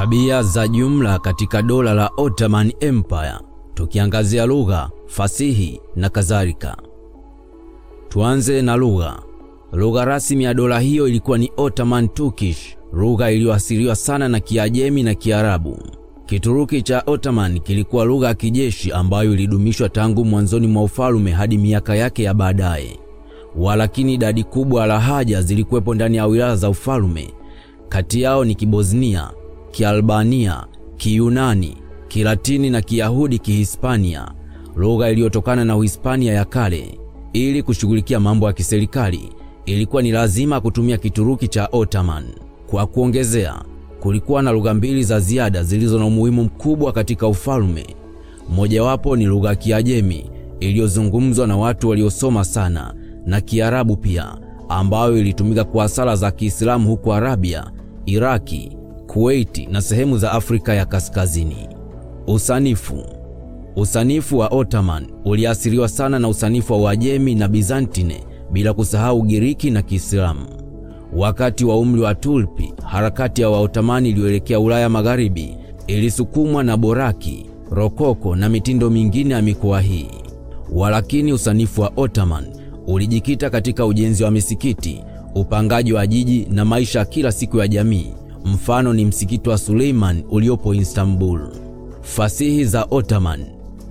Tabia za jumla katika dola la Ottoman Empire, tukiangazia lugha, fasihi na kadhalika. Tuanze na lugha. Lugha rasmi ya dola hiyo ilikuwa ni Ottoman Turkish, lugha iliyoasiliwa sana na Kiajemi na Kiarabu. Kituruki cha Ottoman kilikuwa lugha ya kijeshi ambayo ilidumishwa tangu mwanzoni mwa ufalme hadi miaka yake ya baadaye. Walakini idadi kubwa lahaja zilikuwepo ndani ya wilaya za ufalme. Kati yao ni Kibosnia, Kialbania, Kiyunani, Kilatini na Kiyahudi Kihispania, lugha iliyotokana na Uhispania ya kale. Ili kushughulikia mambo ya kiserikali, ilikuwa ni lazima kutumia Kituruki cha Ottoman. Kwa kuongezea, kulikuwa na lugha mbili za ziada zilizo na umuhimu mkubwa katika ufalme. Mojawapo ni lugha ya Kiajemi iliyozungumzwa na watu waliosoma sana na Kiarabu pia, ambayo ilitumika kwa sala za Kiislamu huko Arabia, Iraki, Kuwaiti na sehemu za Afrika ya Kaskazini. Usanifu. Usanifu wa Ottoman uliathiriwa sana na usanifu wa Uajemi na Bizantine bila kusahau Ugiriki na Kiislamu. Wakati wa umri wa Tulpi, harakati ya waotamani iliyoelekea Ulaya Magharibi ilisukumwa na Boraki, Rokoko na mitindo mingine ya mikoa hii. Walakini usanifu wa Ottoman ulijikita katika ujenzi wa misikiti, upangaji wa jiji na maisha ya kila siku ya jamii. Mfano ni msikiti wa Suleiman uliopo Istanbul. Fasihi za Ottoman.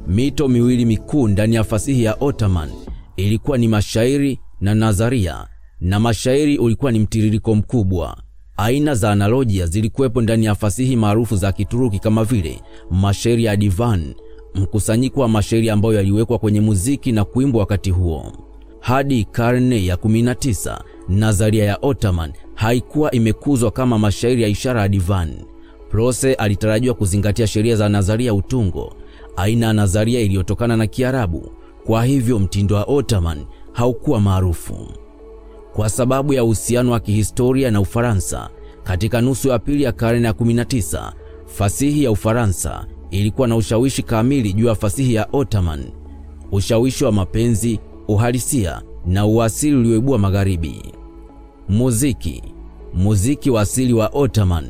Mito miwili mikuu ndani ya fasihi ya Ottoman ilikuwa ni mashairi na nadharia, na mashairi ulikuwa ni mtiririko mkubwa. Aina za analojia zilikuwepo ndani ya fasihi maarufu za Kituruki kama vile mashairi ya divan, mkusanyiko wa mashairi ambayo yaliwekwa kwenye muziki na kuimbwa wakati huo. Hadi karne ya 19 nadharia ya Ottoman haikuwa imekuzwa kama mashairi ya ishara ya divan. Prose alitarajiwa kuzingatia sheria za nadharia utungo, aina ya nadharia iliyotokana na Kiarabu. Kwa hivyo mtindo wa Ottoman haukuwa maarufu. Kwa sababu ya uhusiano wa kihistoria na Ufaransa, katika nusu ya pili ya karne ya 19 fasihi ya Ufaransa ilikuwa na ushawishi kamili juu ya fasihi ya Ottoman. Ushawishi wa mapenzi, uhalisia na uasili ulioibua magharibi. Muziki. Muziki wa asili wa Ottoman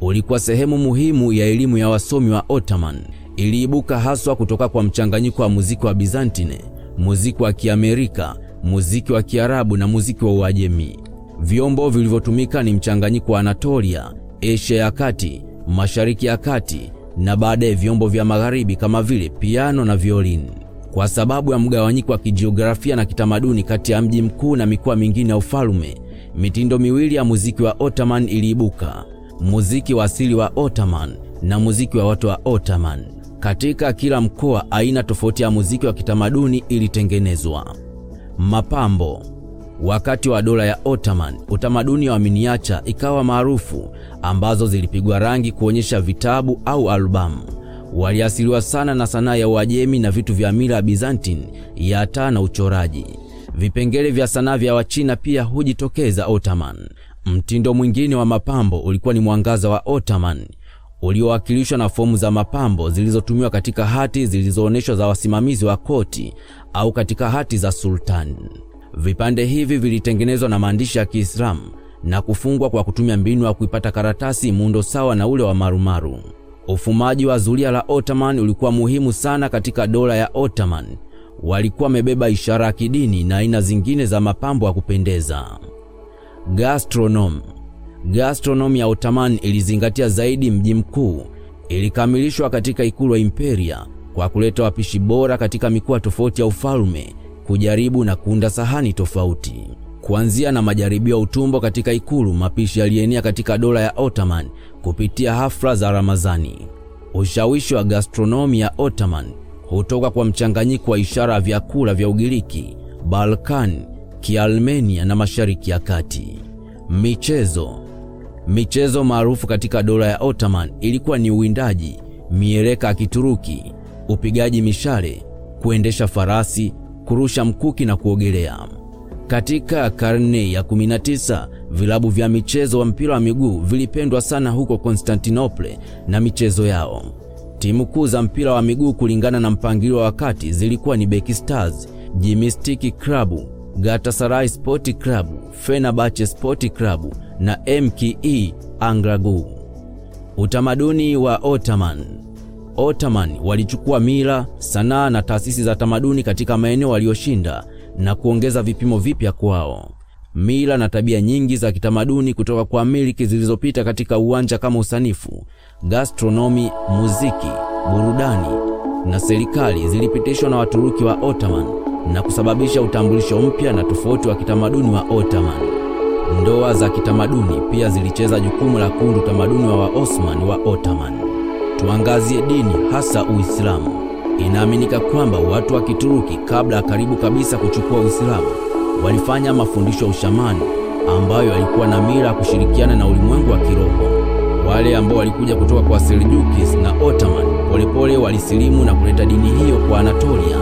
ulikuwa sehemu muhimu ya elimu ya wasomi wa Ottoman. Iliibuka haswa kutoka kwa mchanganyiko wa muziki wa Bizantine, muziki wa Kiamerika, muziki wa Kiarabu na muziki wa Uajemi. Vyombo vilivyotumika ni mchanganyiko wa Anatolia, Asia ya Kati, Mashariki ya Kati na baadaye vyombo vya magharibi kama vile piano na violini. Kwa sababu ya mgawanyiko wa kijiografia na kitamaduni kati ya mji mkuu na mikoa mingine ya ufalme, mitindo miwili ya muziki wa Ottoman iliibuka: muziki wa asili wa Ottoman na muziki wa watu wa Ottoman. Katika kila mkoa, aina tofauti ya muziki wa kitamaduni ilitengenezwa. Mapambo. Wakati wa dola ya Ottoman, utamaduni wa miniacha ikawa maarufu, ambazo zilipigwa rangi kuonyesha vitabu au albamu. Waliasiliwa sana na sanaa ya Uajemi na vitu vya mila ya Byzantine ya taa na uchoraji. Vipengele vya sanaa vya Wachina pia hujitokeza Ottoman. Mtindo mwingine wa mapambo ulikuwa ni mwangaza wa Ottoman uliowakilishwa na fomu za mapambo zilizotumiwa katika hati zilizoonyeshwa za wasimamizi wa koti au katika hati za sultani. Vipande hivi vilitengenezwa na maandishi ya Kiislamu na kufungwa kwa kutumia mbinu ya kuipata karatasi muundo sawa na ule wa marumaru. Ufumaji wa zulia la Ottoman ulikuwa muhimu sana katika dola ya Ottoman. Walikuwa wamebeba ishara ya kidini na aina zingine za mapambo ya kupendeza. Gastronom. Gastronom ya Ottoman ilizingatia zaidi mji mkuu. Ilikamilishwa katika ikulu ya Imperia kwa kuleta wapishi bora katika mikoa tofauti ya ufalme kujaribu na kuunda sahani tofauti. Kuanzia na majaribio ya utumbo katika ikulu, mapishi yalienea katika dola ya Ottoman kupitia hafla za Ramazani. Ushawishi wa gastronomi ya Ottoman hutoka kwa mchanganyiko wa ishara ya vyakula vya Ugiriki, Balkan, kialmenia na Mashariki ya Kati. Michezo. Michezo maarufu katika dola ya Ottoman ilikuwa ni uwindaji, mieleka ya Kituruki, upigaji mishale, kuendesha farasi, kurusha mkuki na kuogelea. Katika karne ya 19 vilabu vya michezo wa mpira wa miguu vilipendwa sana huko constantinople na michezo yao. Timu kuu za mpira wa miguu kulingana na mpangilio wa wakati zilikuwa ni Beki Stars, Jimistiki Club, Galatasaray Sport Club, Fenerbahce Sport Club na MKE Angragu. Utamaduni wa Ottoman. Ottoman walichukua mila, sanaa na taasisi za tamaduni katika maeneo walioshinda na kuongeza vipimo vipya kwao. Mila na tabia nyingi za kitamaduni kutoka kwa miliki zilizopita katika uwanja kama usanifu, gastronomi, muziki, burudani na serikali zilipitishwa na Waturuki wa Ottoman na kusababisha utambulisho mpya na tofauti wa kitamaduni wa Ottoman. Ndoa za kitamaduni pia zilicheza jukumu la kuunda utamaduni wa Waosman wa Ottoman. Tuangazie dini, hasa Uislamu. Inaaminika kwamba watu wa Kituruki kabla ya karibu kabisa kuchukua Uislamu walifanya mafundisho ya ushamani ambayo alikuwa na mira ya kushirikiana na ulimwengu wa kiroho. Wale ambao walikuja kutoka kwa Seljukis na Ottoman polepole walisilimu na kuleta dini hiyo kwa Anatolia.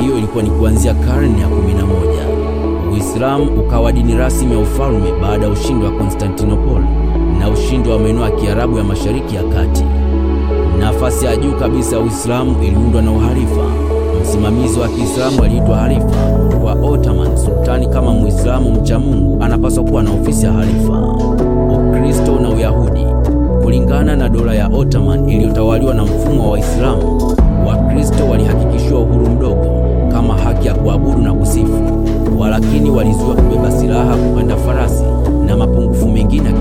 Hiyo ilikuwa ni kuanzia karne ya 11. Uislamu ukawa dini rasmi ya ufalme baada ya ushindi wa Konstantinopoli na ushindi wa maeneo ya Kiarabu ya Mashariki ya Kati. Nafasi ya juu kabisa ya Uislamu iliundwa na uhalifa. Msimamizi wa Kiislamu aliitwa halifa. Kwa Ottoman, sultani kama Muislamu mcha Mungu anapaswa kuwa na ofisi ya halifa. Ukristo na Uyahudi. Kulingana na dola ya Ottoman iliyotawaliwa na mfumo wa Waislamu, Wakristo walihakikishiwa uhuru mdogo kama haki ya kuabudu na kusifu, walakini walizuiwa kubeba silaha, kupanda farasi na mapungufu mengine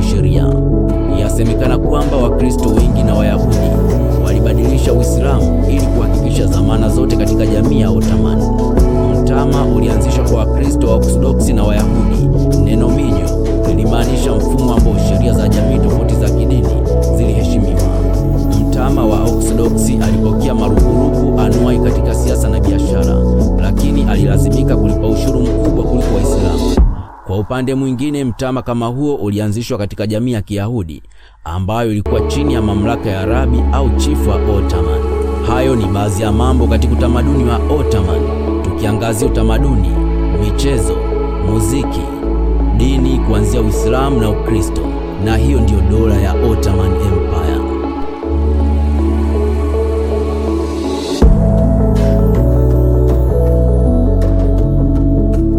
kuhakikisha dhamana zote katika jamii ya Ottoman. Mtama ulianzishwa kwa Wakristo wa Orthodoksi na Wayahudi. Neno minyo lilimaanisha mfumo ambao sheria za jamii tofauti za kidini ziliheshimiwa. Mtama wa Orthodoksi alipokea marupurupu anuai katika siasa na biashara, lakini alilazimika kulipa ushuru mkubwa kuliko Waislamu. Kwa upande mwingine, mtama kama huo ulianzishwa katika jamii ya Kiyahudi ambayo ilikuwa chini ya mamlaka ya rabi au chifu wa Ottoman. Hayo ni baadhi ya mambo katika utamaduni wa Ottoman, tukiangazia utamaduni, michezo, muziki, dini kuanzia Uislamu na Ukristo, na hiyo ndiyo dola ya Ottoman Empire.